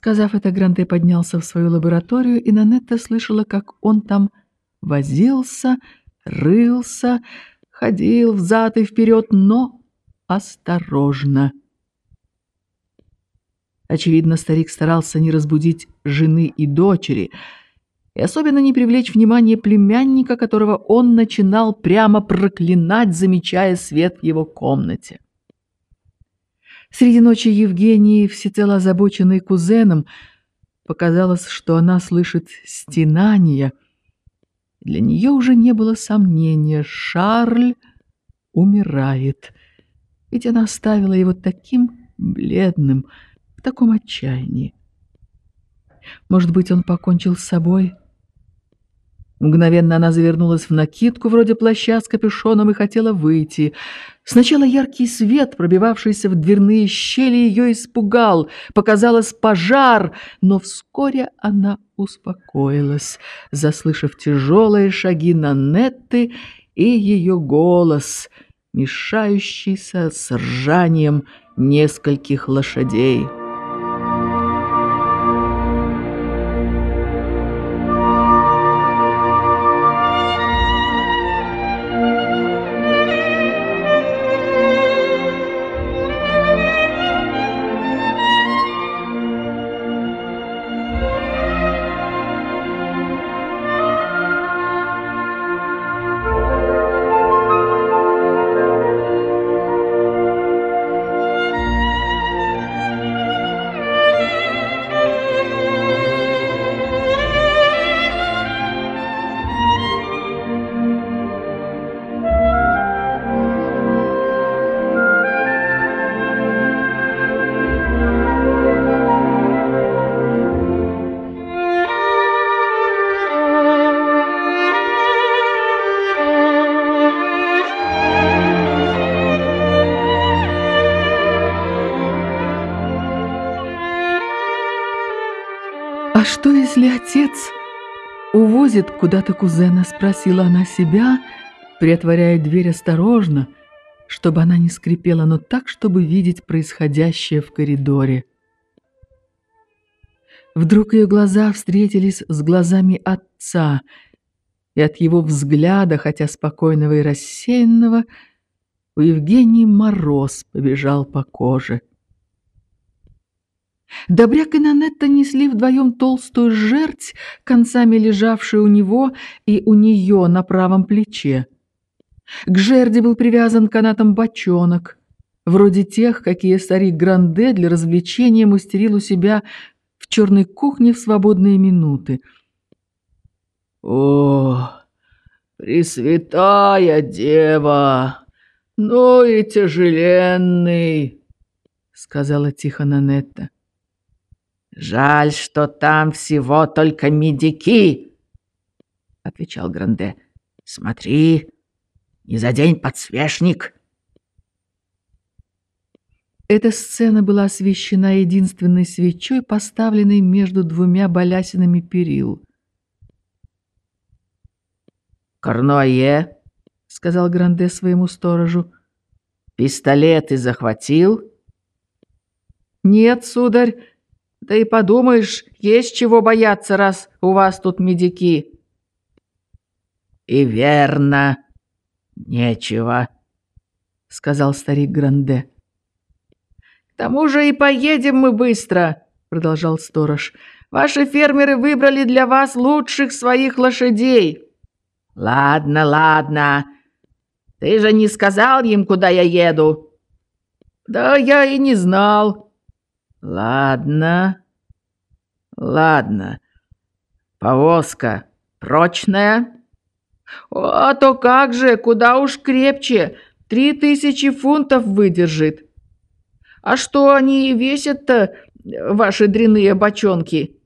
Сказав это, Гранте поднялся в свою лабораторию, и Нанетта слышала, как он там возился, рылся, ходил взад и вперед, но осторожно. Очевидно, старик старался не разбудить жены и дочери, и особенно не привлечь внимание племянника, которого он начинал прямо проклинать, замечая свет в его комнате. Среди ночи Евгении, всецело озабоченной кузеном, показалось, что она слышит стенания. Для нее уже не было сомнения, Шарль умирает, ведь она оставила его таким бледным, в таком отчаянии. Может быть, он покончил с собой, Мгновенно она завернулась в накидку вроде плаща с капюшоном и хотела выйти. Сначала яркий свет, пробивавшийся в дверные щели, ее испугал. Показалось пожар, но вскоре она успокоилась, заслышав тяжелые шаги Нанетты и ее голос, мешающийся с ржанием нескольких лошадей. Увозит куда-то кузена?» – спросила она себя, приотворяя дверь осторожно, чтобы она не скрипела, но так, чтобы видеть происходящее в коридоре. Вдруг ее глаза встретились с глазами отца, и от его взгляда, хотя спокойного и рассеянного, у Евгении мороз побежал по коже – Добряк и Нанетта несли вдвоем толстую жерть, концами лежавшую у него и у нее на правом плече. К жерди был привязан канатом бочонок, вроде тех, какие старик Гранде для развлечения мастерил у себя в черной кухне в свободные минуты. «О, Пресвятая Дева! Ну и тяжеленный!» — сказала тихо Нанетта. «Жаль, что там всего только медики», — отвечал Гранде. «Смотри, не задень подсвечник». Эта сцена была освещена единственной свечой, поставленной между двумя балясинами перил. «Корнуае», — сказал Гранде своему сторожу, — «пистолет ты захватил?» «Нет, сударь, да и подумаешь, есть чего бояться, раз у вас тут медики. И верно, нечего, сказал старик Гранде. К тому же и поедем мы быстро, продолжал сторож. Ваши фермеры выбрали для вас лучших своих лошадей. Ладно, ладно. Ты же не сказал им, куда я еду. Да я и не знал. Ладно, ладно. Повозка прочная? А то как же, куда уж крепче. Три тысячи фунтов выдержит. А что они весят-то, ваши дряные бочонки?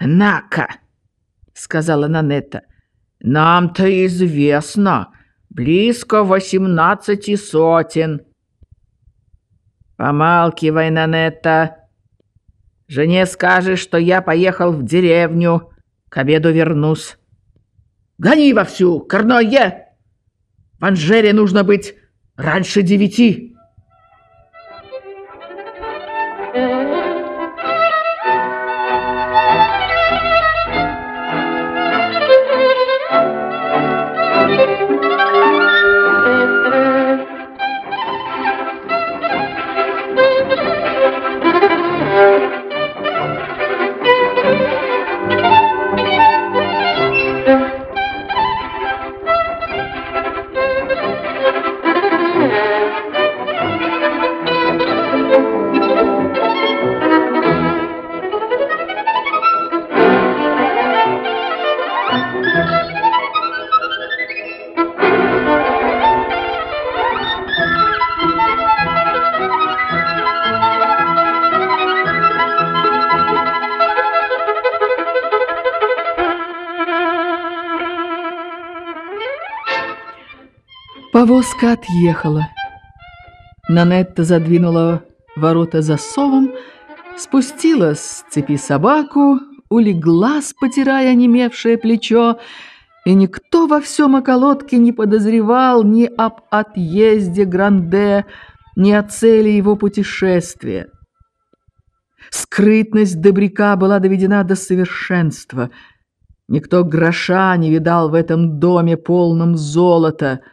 «На-ка!» — сказала Нанетта. «Нам-то известно, близко восемнадцати сотен». «Помалкивай, Нанетта. Жене скажешь, что я поехал в деревню. К обеду вернусь. Гони вовсю, Корное! В Анжере нужно быть раньше девяти». Повозка отъехала. Нанетта задвинула ворота засовом, спустила с цепи собаку, улеглась, потирая онемевшее плечо, и никто во всем околотке не подозревал ни об отъезде Гранде, ни о цели его путешествия. Скрытность Добряка была доведена до совершенства. Никто гроша не видал в этом доме полном золота —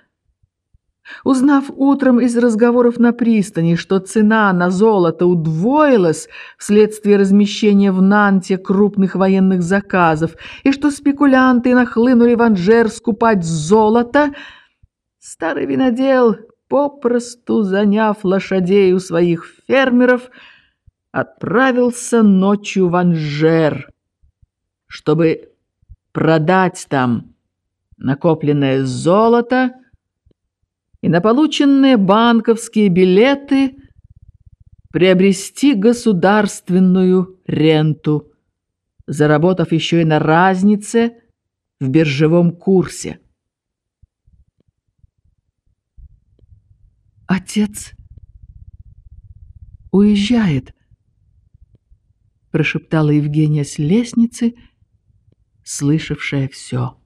Узнав утром из разговоров на пристани, что цена на золото удвоилась вследствие размещения в Нанте крупных военных заказов и что спекулянты нахлынули в Анжер скупать золото, старый винодел, попросту заняв лошадей у своих фермеров, отправился ночью в Анжер, чтобы продать там накопленное золото и на полученные банковские билеты приобрести государственную ренту, заработав еще и на разнице в биржевом курсе. «Отец уезжает», — прошептала Евгения с лестницы, слышавшая все.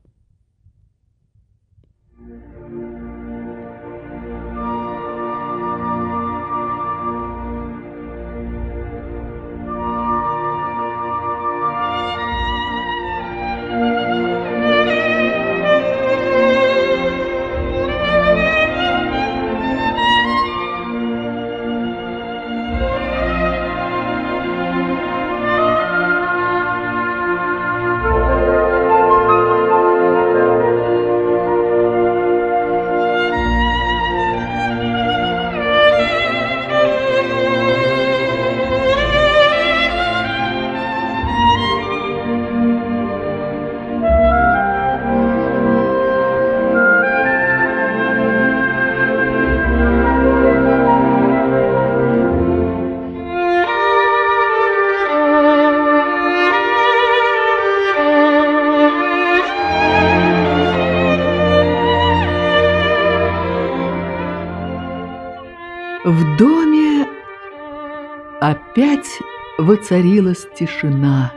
Опять воцарилась тишина.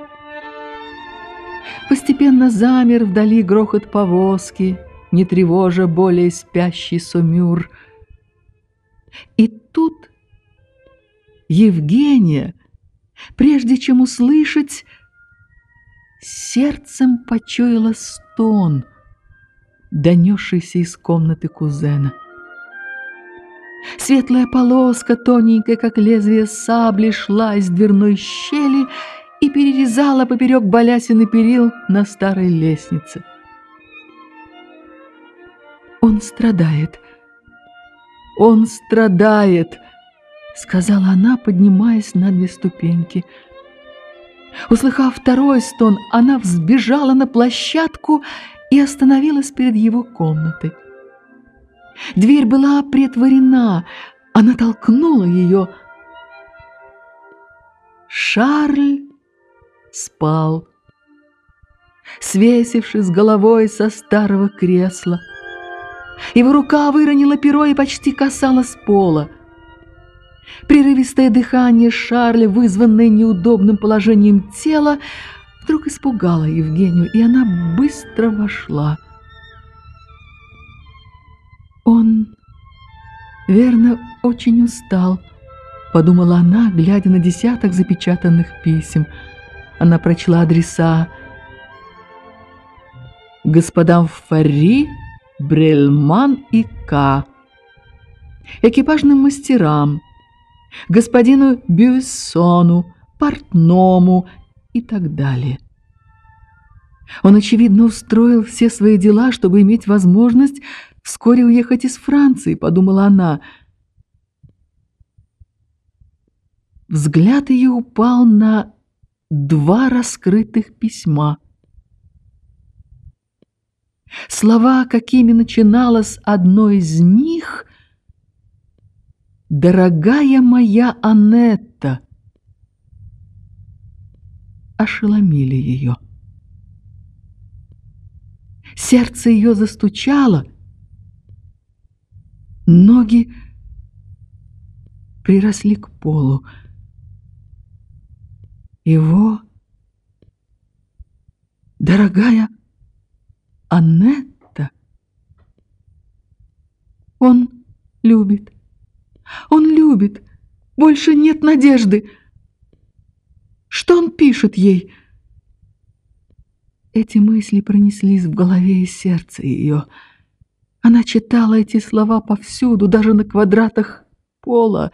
Постепенно замер вдали грохот повозки, не тревожа более спящий сумюр. И тут Евгения, прежде чем услышать, сердцем почуяла стон, донесшийся из комнаты кузена. Светлая полоска, тоненькая, как лезвие сабли, шла из дверной щели и перерезала поперек балясины перил на старой лестнице. «Он страдает! Он страдает!» — сказала она, поднимаясь на две ступеньки. Услыхав второй стон, она взбежала на площадку и остановилась перед его комнатой. Дверь была притворена. Она толкнула ее. Шарль спал, свесившись головой со старого кресла. Его рука выронила перо и почти касалась пола. Прерывистое дыхание Шарля, вызванное неудобным положением тела, вдруг испугало Евгению, и она быстро вошла. Он, верно, очень устал, подумала она, глядя на десяток запечатанных писем. Она прочла адреса господам Фарри, Брельман и К. Экипажным мастерам, господину Бюссону, портному и так далее. Он, очевидно, устроил все свои дела, чтобы иметь возможность вскоре уехать из Франции, подумала она. Взгляд ее упал на два раскрытых письма. Слова, какими начиналось одно из них, «Дорогая моя Анетта», ошеломили ее. Сердце ее застучало — Ноги приросли к полу. Его дорогая Аннетта. Он любит. Он любит. Больше нет надежды. Что он пишет ей? Эти мысли пронеслись в голове и сердце ее. Она читала эти слова повсюду, даже на квадратах пола,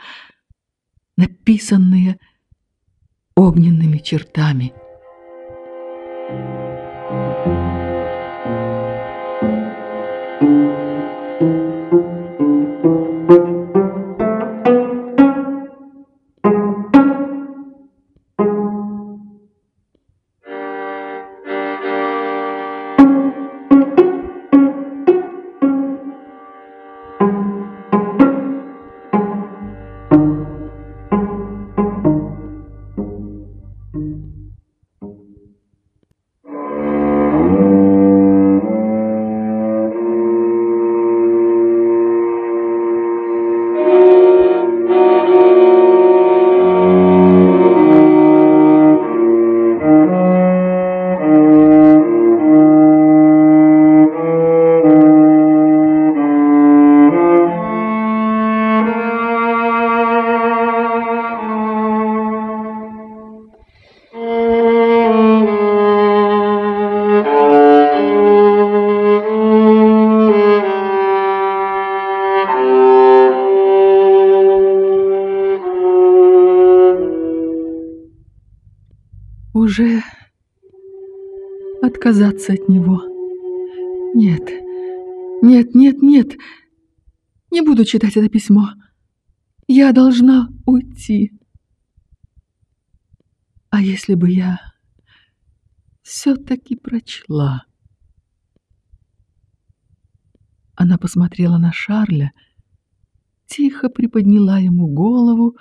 написанные огненными чертами. Отказаться от него. Нет, нет, нет, нет. Не буду читать это письмо. Я должна уйти. А если бы я все-таки прочла? Она посмотрела на Шарля, тихо приподняла ему голову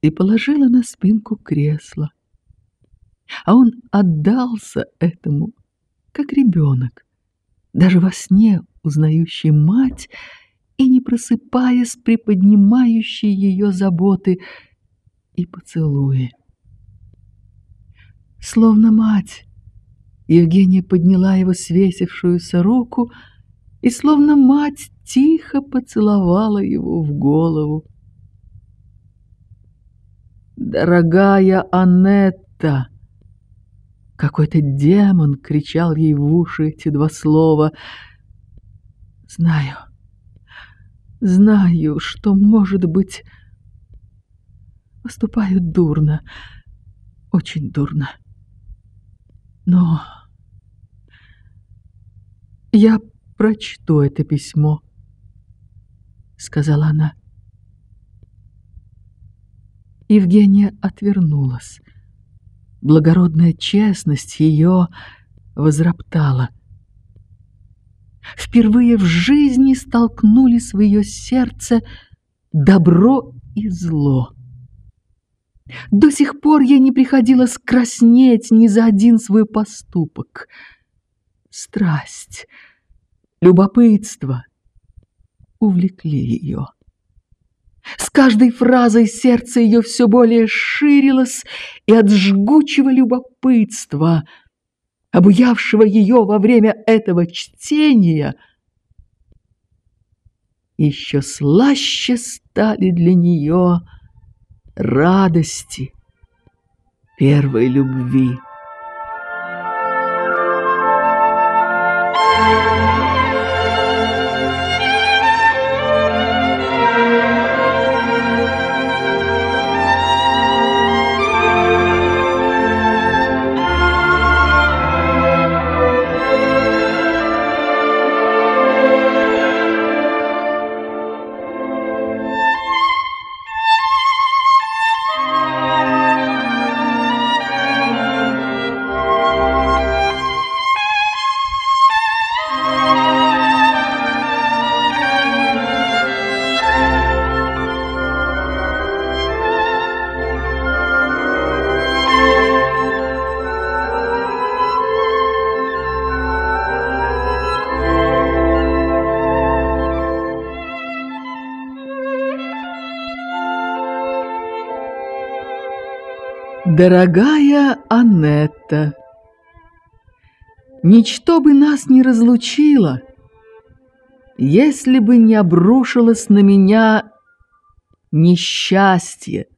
и положила на спинку кресла а он отдался этому, как ребенок, даже во сне узнающий мать и не просыпаясь, приподнимающий ее заботы и поцелуи. Словно мать, Евгения подняла его свесившуюся руку и, словно мать, тихо поцеловала его в голову. «Дорогая Анетта!» Какой-то демон кричал ей в уши эти два слова. Знаю, знаю, что, может быть, поступаю дурно, очень дурно. Но я прочту это письмо, сказала она. Евгения отвернулась благородная честность ее возроптала. Впервые в жизни столкнулись в ее сердце добро и зло. До сих пор ей не приходилось краснеть ни за один свой поступок. Страсть, любопытство увлекли ее. С каждой фразой сердце ее все более ширилось, и от жгучего любопытства, обуявшего ее во время этого чтения, еще слаще стали для нее радости первой любви. Дорогая Анетта, ничто бы нас не разлучило, если бы не обрушилось на меня несчастье,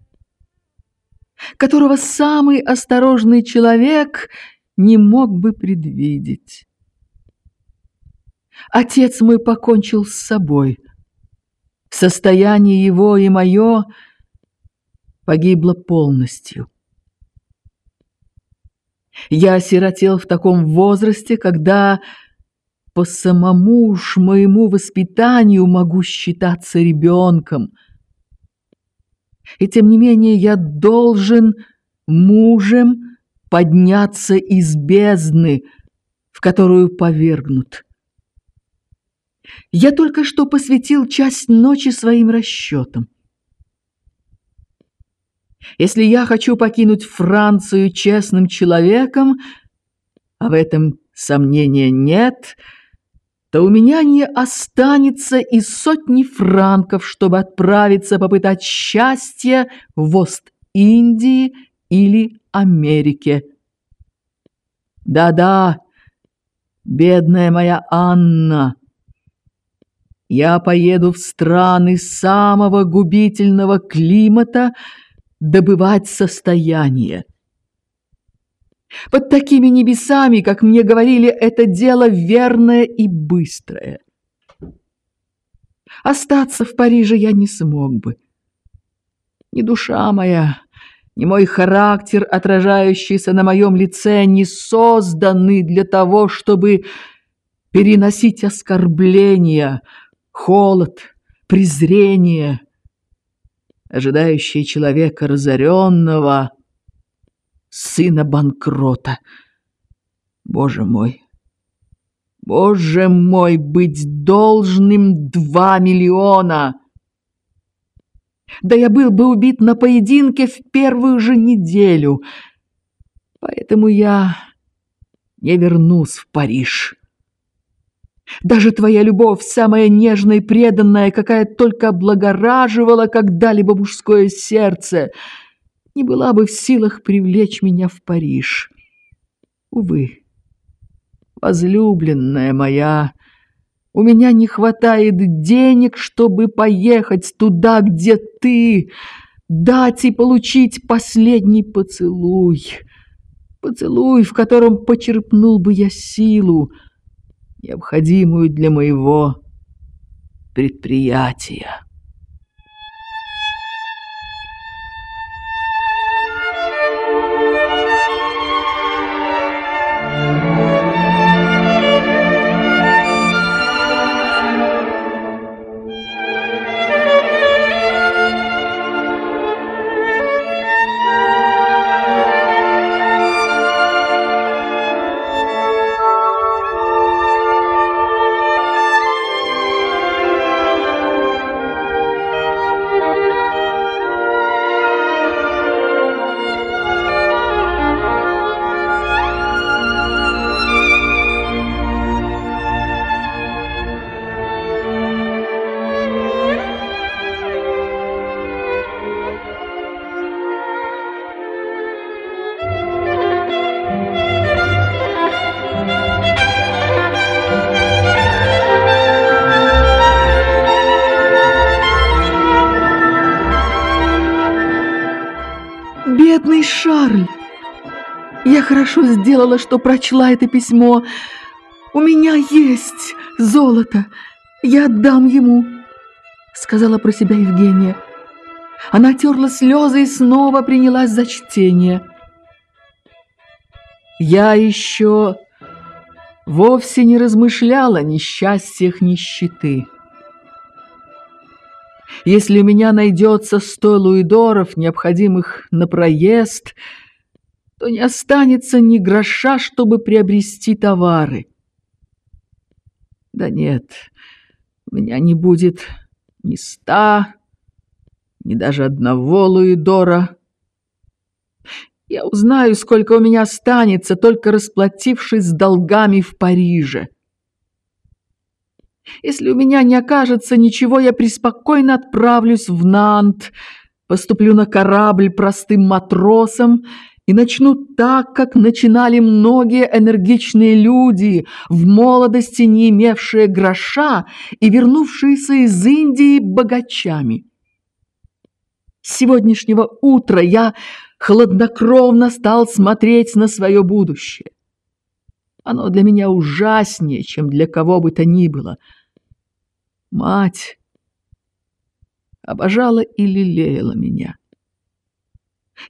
которого самый осторожный человек не мог бы предвидеть. Отец мой покончил с собой. Состояние его и мое погибло полностью. Я осиротел в таком возрасте, когда по самому уж моему воспитанию могу считаться ребенком. И тем не менее я должен мужем подняться из бездны, в которую повергнут. Я только что посвятил часть ночи своим расчетам. Если я хочу покинуть Францию честным человеком, а в этом сомнения нет, то у меня не останется и сотни франков, чтобы отправиться попытать счастье в Ост-Индии или Америке. Да-да, бедная моя Анна, я поеду в страны самого губительного климата, добывать состояние. Под такими небесами, как мне говорили, это дело верное и быстрое. Остаться в Париже я не смог бы. Ни душа моя, ни мой характер, отражающийся на моем лице, не созданы для того, чтобы переносить оскорбления, холод, презрение — ожидающие человека разоренного, сына банкрота. Боже мой! Боже мой, быть должным два миллиона! Да я был бы убит на поединке в первую же неделю, поэтому я не вернусь в Париж. Даже твоя любовь, самая нежная и преданная, какая только облагораживала когда-либо мужское сердце, не была бы в силах привлечь меня в Париж. Увы, возлюбленная моя, у меня не хватает денег, чтобы поехать туда, где ты, дать и получить последний поцелуй. Поцелуй, в котором почерпнул бы я силу, необходимую для моего предприятия. Хорошо сделала, что прочла это письмо. У меня есть золото. Я отдам ему, сказала про себя Евгения. Она терла слезы и снова принялась за чтение. Я еще вовсе не размышляла о несчастьях нищеты. Если у меня найдется сто луидоров, необходимых на проезд, то не останется ни гроша, чтобы приобрести товары. Да нет, у меня не будет ни ста, ни даже одного луидора. Я узнаю, сколько у меня останется, только расплатившись с долгами в Париже. Если у меня не окажется ничего, я преспокойно отправлюсь в Нант, поступлю на корабль простым матросом и начну так, как начинали многие энергичные люди, в молодости не имевшие гроша и вернувшиеся из Индии богачами. С сегодняшнего утра я хладнокровно стал смотреть на свое будущее. Оно для меня ужаснее, чем для кого бы то ни было. Мать обожала и лелеяла меня.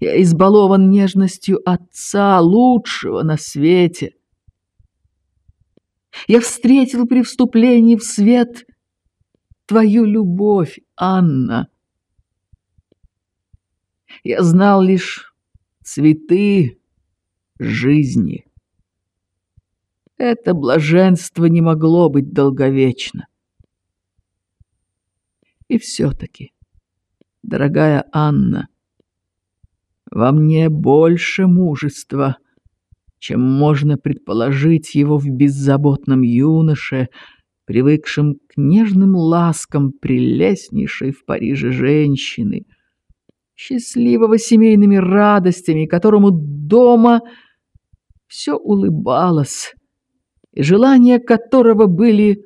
Я избалован нежностью отца, лучшего на свете. Я встретил при вступлении в свет твою любовь, Анна. Я знал лишь цветы жизни. Это блаженство не могло быть долговечно. И все-таки, дорогая Анна, во мне больше мужества, чем можно предположить его в беззаботном юноше, привыкшем к нежным ласкам прелестнейшей в Париже женщины, счастливого семейными радостями, которому дома все улыбалось, и желания которого были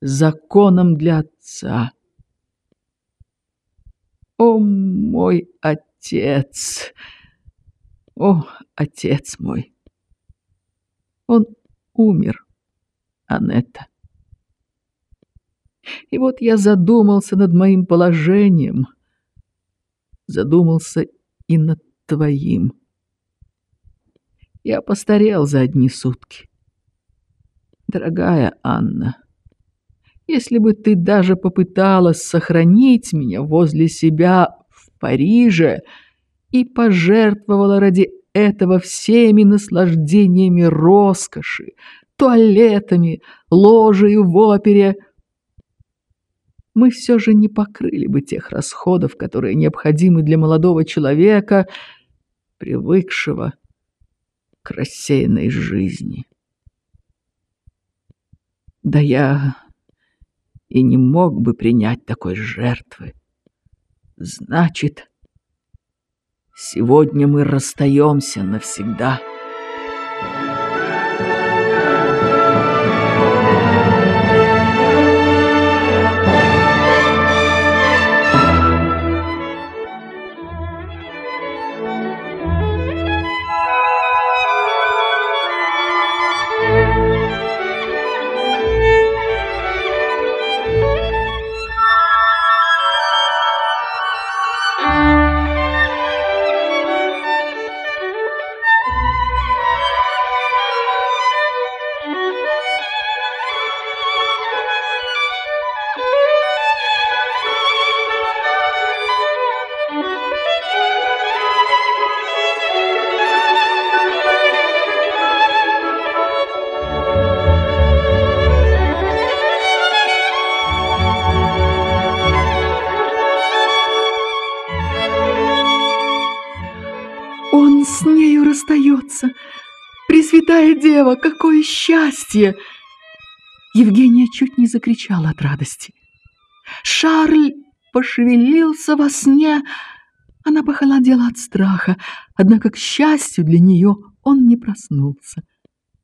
законом для отца. О, мой отец! О, отец мой! Он умер, Анетта. И вот я задумался над моим положением, задумался и над твоим. Я постарел за одни сутки. Дорогая Анна, если бы ты даже попыталась сохранить меня возле себя Париже и пожертвовала ради этого всеми наслаждениями роскоши, туалетами, ложею в опере, мы все же не покрыли бы тех расходов, которые необходимы для молодого человека, привыкшего к рассеянной жизни. Да я и не мог бы принять такой жертвы. Значит, сегодня мы расстаемся навсегда. Пресвятая Дева, какое счастье!» Евгения чуть не закричала от радости. Шарль пошевелился во сне. Она похолодела от страха, однако, к счастью для нее, он не проснулся.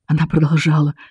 Она продолжала —